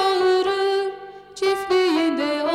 bağırı çiftliğinde